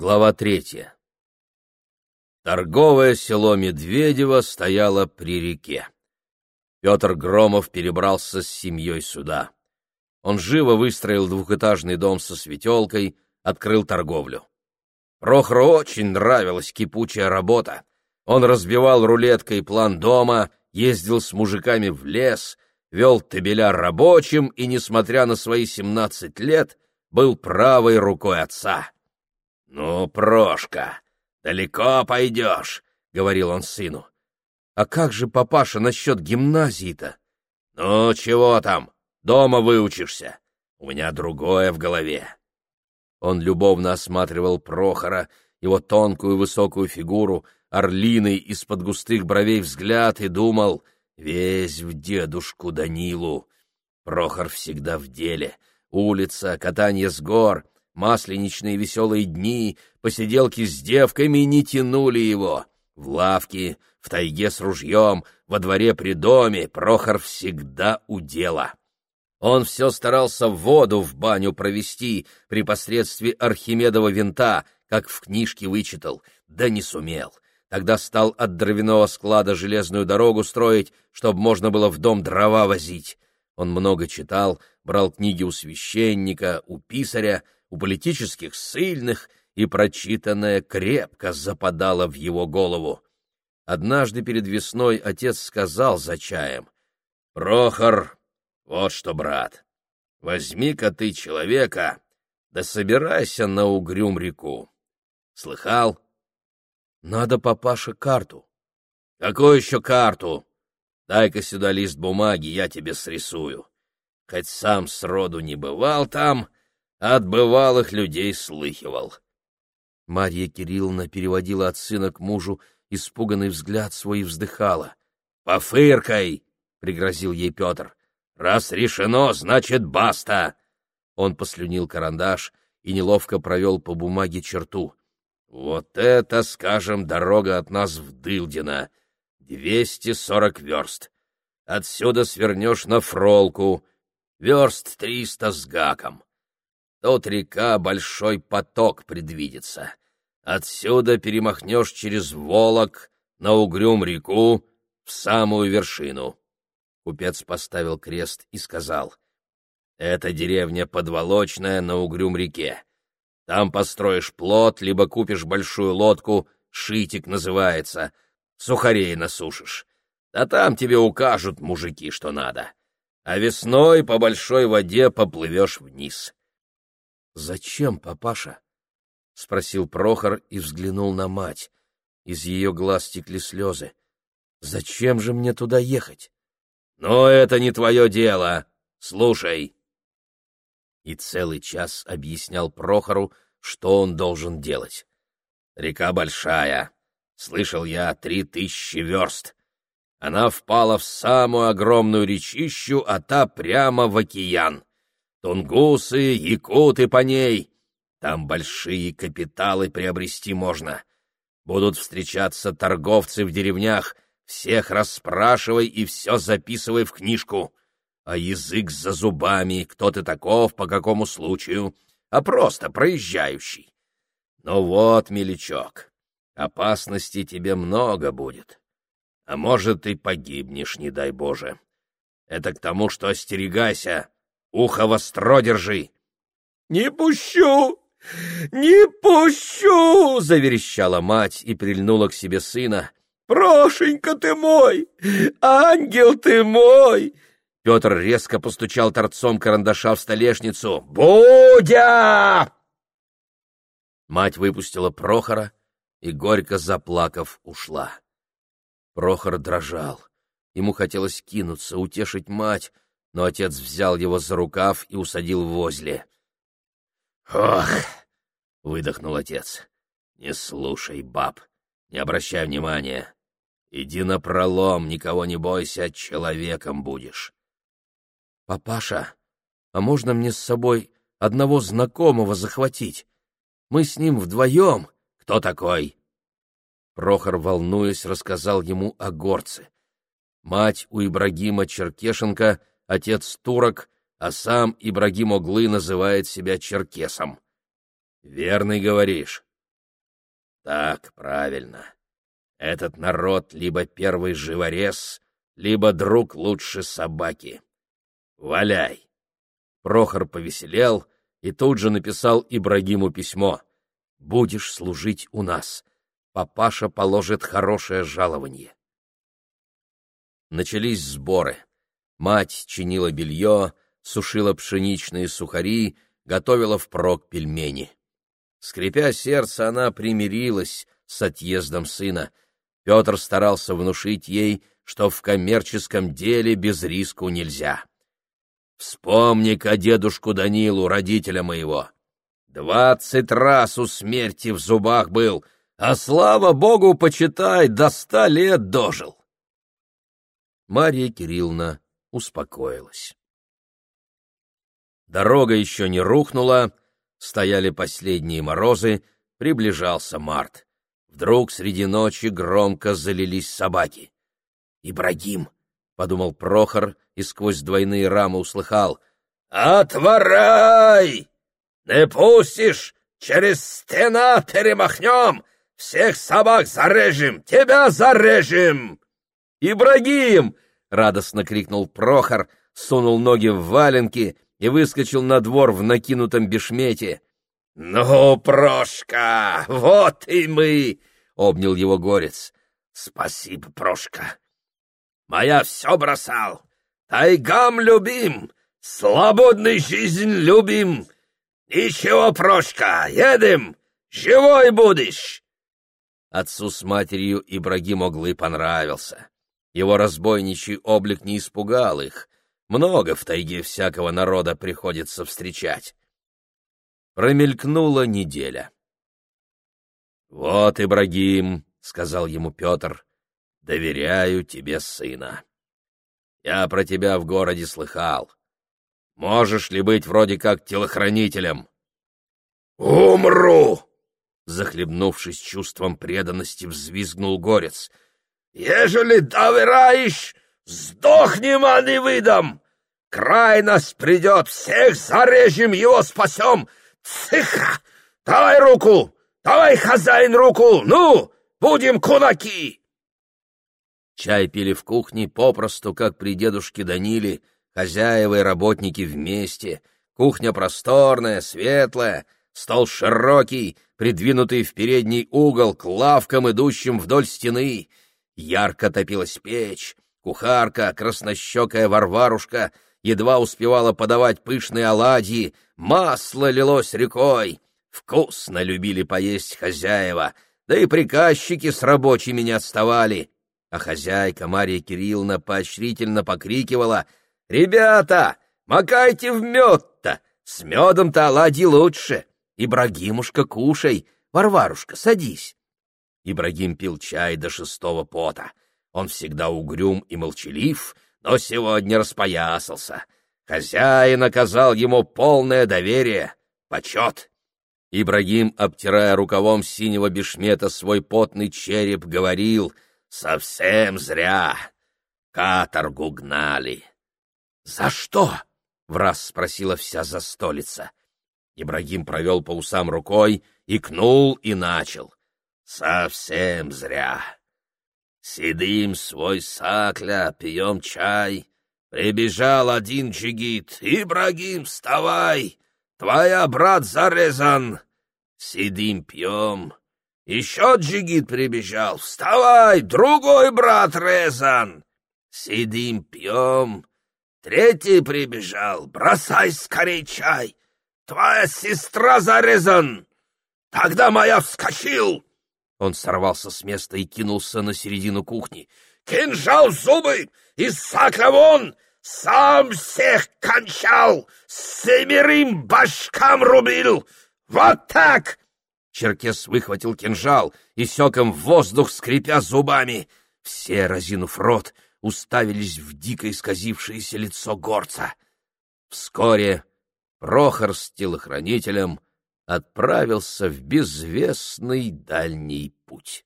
Глава третья. Торговое село Медведево стояло при реке. Петр Громов перебрался с семьей сюда. Он живо выстроил двухэтажный дом со светелкой, открыл торговлю. Прохору очень нравилась кипучая работа. Он разбивал рулеткой план дома, ездил с мужиками в лес, вел табеля рабочим и, несмотря на свои семнадцать лет, был правой рукой отца. «Ну, Прошка, далеко пойдешь», — говорил он сыну. «А как же, папаша, насчет гимназии-то?» «Ну, чего там, дома выучишься. У меня другое в голове». Он любовно осматривал Прохора, его тонкую высокую фигуру, орлиный из-под густых бровей взгляд и думал, весь в дедушку Данилу. Прохор всегда в деле. Улица, катание с гор, Масленичные веселые дни, посиделки с девками не тянули его. В лавке, в тайге с ружьем, во дворе при доме Прохор всегда у дела. Он все старался воду в баню провести при посредстве Архимедова винта, как в книжке вычитал, да не сумел. Тогда стал от дровяного склада железную дорогу строить, чтобы можно было в дом дрова возить. Он много читал, брал книги у священника, у писаря, у политических сильных, и прочитанное крепко западало в его голову. Однажды перед весной отец сказал за чаем, «Прохор, вот что, брат, возьми-ка ты человека, да собирайся на угрюм реку. Слыхал? Надо, папаша, карту. Какую еще карту? Дай-ка сюда лист бумаги, я тебе срисую. Хоть сам сроду не бывал там, — от бывалых людей слыхивал. Марья Кирилловна переводила от сына к мужу испуганный взгляд свой и вздыхала. «Пофыркай!» — пригрозил ей Петр. «Раз решено, значит, баста!» Он послюнил карандаш и неловко провел по бумаге черту. «Вот это, скажем, дорога от нас в Дылдино. Двести сорок верст. Отсюда свернешь на Фролку. Верст триста с гаком. Тут река большой поток предвидится. Отсюда перемахнешь через Волок на Угрюм реку в самую вершину. Купец поставил крест и сказал, «Это деревня Подволочная на Угрюм реке. Там построишь плот, либо купишь большую лодку, шитик называется, сухарей насушишь. Да там тебе укажут мужики, что надо. А весной по большой воде поплывешь вниз». «Зачем, папаша?» — спросил Прохор и взглянул на мать. Из ее глаз текли слезы. «Зачем же мне туда ехать?» «Но это не твое дело. Слушай». И целый час объяснял Прохору, что он должен делать. «Река большая. Слышал я, три тысячи верст. Она впала в самую огромную речищу, а та прямо в океан. Тунгусы, якуты по ней. Там большие капиталы приобрести можно. Будут встречаться торговцы в деревнях, всех расспрашивай и все записывай в книжку. А язык за зубами, кто ты таков, по какому случаю, а просто проезжающий. Ну вот, мелечок, опасности тебе много будет. А может, и погибнешь, не дай Боже. Это к тому, что остерегайся, Ухо востро держи!» «Не пущу! Не пущу!» — заверещала мать и прильнула к себе сына. «Прошенька ты мой! Ангел ты мой!» Петр резко постучал торцом карандаша в столешницу. «Будя!» Мать выпустила Прохора и, горько заплакав, ушла. Прохор дрожал. Ему хотелось кинуться, утешить мать, но отец взял его за рукав и усадил возле. «Ох!» — выдохнул отец. «Не слушай, баб, не обращай внимания. Иди на пролом, никого не бойся, человеком будешь». «Папаша, а можно мне с собой одного знакомого захватить? Мы с ним вдвоем. Кто такой?» Прохор, волнуясь, рассказал ему о горце. Мать у Ибрагима Черкешенко отец турок, а сам Ибрагим Оглы называет себя черкесом. — Верный говоришь. Так, правильно. Этот народ либо первый живорез, либо друг лучше собаки. Валяй. Прохор повеселел и тут же написал Ибрагиму письмо. «Будешь служить у нас. Папаша положит хорошее жалование». Начались сборы. Мать чинила белье, сушила пшеничные сухари, готовила впрок пельмени. Скрипя сердце, она примирилась с отъездом сына. Петр старался внушить ей, что в коммерческом деле без риску нельзя. Вспомни-ка дедушку Данилу, родителя моего. Двадцать раз у смерти в зубах был, а, слава богу, почитай, до ста лет дожил. Марья Кирилловна успокоилась. Дорога еще не рухнула, стояли последние морозы, приближался март. Вдруг среди ночи громко залились собаки. «Ибрагим!» — подумал Прохор и сквозь двойные рамы услыхал. «Отворай! Не пустишь! Через стена перемахнем! Всех собак зарежем! Тебя зарежем!» «Ибрагим!» — радостно крикнул Прохор, сунул ноги в валенки и выскочил на двор в накинутом бешмете. «Ну, Прошка, вот и мы!» — обнял его горец. «Спасибо, Прошка. Моя все бросал. Тайгам любим, свободный жизнь любим. Ничего, Прошка, едем, живой будешь. Отцу с матерью Ибрагим Оглы понравился. Его разбойничий облик не испугал их. Много в тайге всякого народа приходится встречать. Промелькнула неделя. «Вот, Ибрагим», — сказал ему Петр, — «доверяю тебе сына». Я про тебя в городе слыхал. Можешь ли быть вроде как телохранителем? Умру! Захлебнувшись чувством преданности, взвизгнул горец. Ежели доверяешь, сдохнем, а не выдам! Край нас придет, всех зарежем, его спасем! Цыха! Давай руку! Давай, хозяин, руку! Ну, будем кулаки! Чай пили в кухне попросту, как при дедушке Даниле, хозяева и работники вместе. Кухня просторная, светлая, стол широкий, придвинутый в передний угол к лавкам, идущим вдоль стены. Ярко топилась печь, кухарка, краснощекая Варварушка, едва успевала подавать пышные оладьи, масло лилось рекой. Вкусно любили поесть хозяева, да и приказчики с рабочими не отставали а хозяйка Марья Кирилловна поощрительно покрикивала «Ребята, макайте в мед-то! С медом-то оладьи лучше! Ибрагимушка, кушай! Варварушка, садись!» Ибрагим пил чай до шестого пота. Он всегда угрюм и молчалив, но сегодня распоясался. Хозяин оказал ему полное доверие, почет. Ибрагим, обтирая рукавом синего бешмета свой потный череп, говорил — Совсем зря. Каторгу гнали. — За что? — враз спросила вся застолица. Ибрагим провел по усам рукой, икнул и начал. — Совсем зря. Сидим свой сакля, пьем чай. Прибежал один джигит. «Ибрагим, вставай! Твоя брат зарезан!» Сидим, пьем. Еще джигит прибежал. Вставай, другой брат Резан. Сидим, пьем. Третий прибежал. Бросай скорей чай. Твоя сестра зарезан. Тогда моя вскочил. Он сорвался с места и кинулся на середину кухни. Кинжал зубы! Из сакля вон! Сам всех кончал! Семерым башкам рубил! Вот так! Черкес выхватил кинжал и секом в воздух, скрипя зубами. Все, разинув рот, уставились в дико исказившееся лицо горца. Вскоре Прохор с телохранителем отправился в безвестный дальний путь.